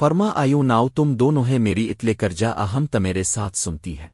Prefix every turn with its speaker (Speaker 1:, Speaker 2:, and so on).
Speaker 1: فرما آیو ناؤ تم دونوں ہے میری اتلے کر جا اہم تمیرے ساتھ سنتی ہے۔